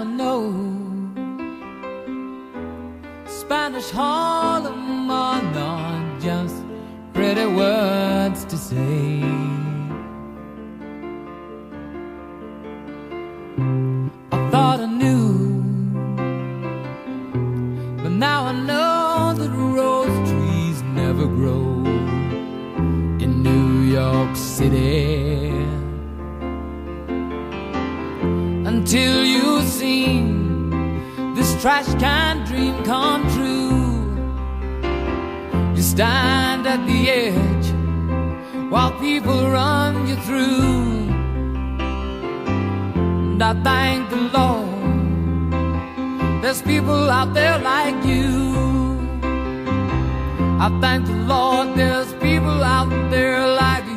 I know Spanish Harlem are not just pretty words to say. I thought I knew, but now I know that rose trees never grow in New York City until this trash can dream come true. You stand at the edge while people run you through. And I thank the Lord, there's people out there like you. I thank the Lord, there's people out there like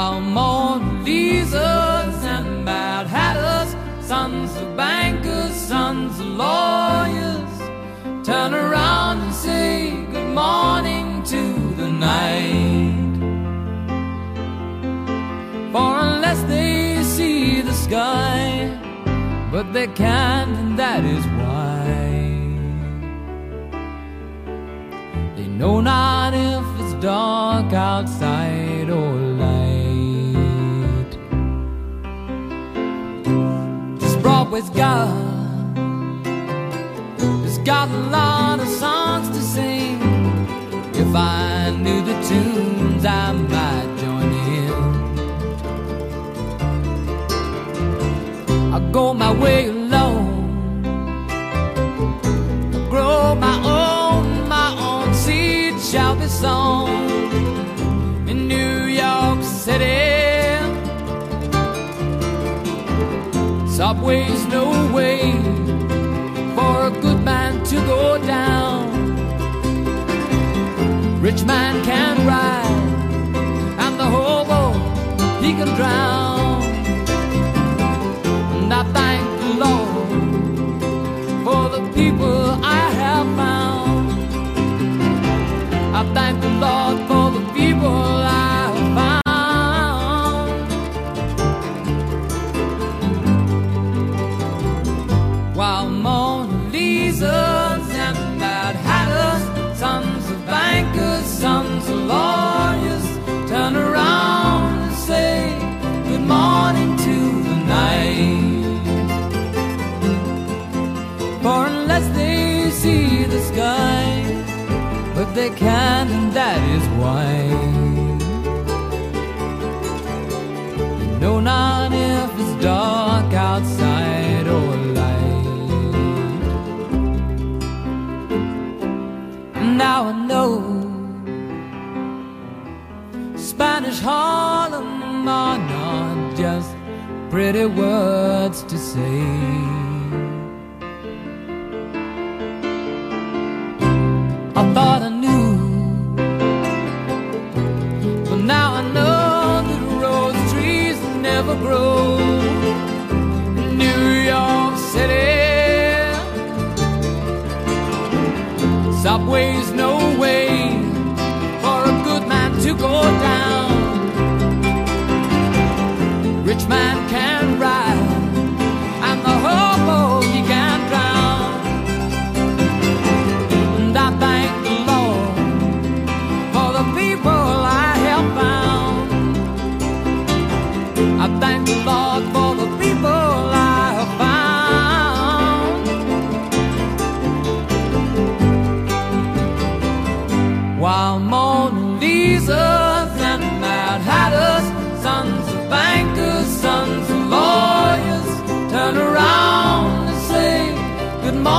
While Mona Lisas and Mad Hatters, sons of bankers, sons of lawyers, turn around and say good morning to the night. For unless they see the sky, but they can't, and that is why. They know not if it's dark outside Broadway's got, it's got a lot of songs to sing. If I knew the tunes, I might join in. I go my way alone. Grow my own, my own seed shall be sown Subway's no way for a good man to go down. Rich man can ride, and the hobo he can drown. And I thank the Lord They know not if it's dark outside or light. Now I know Spanish Harlem are not just pretty words to say. Subway's no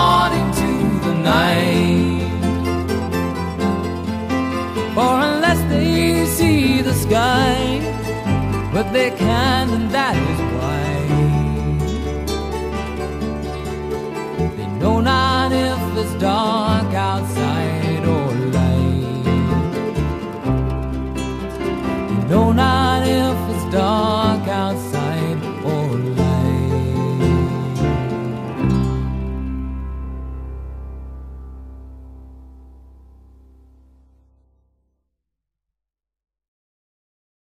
good morning to the night. For unless they see the sky, but they can, and that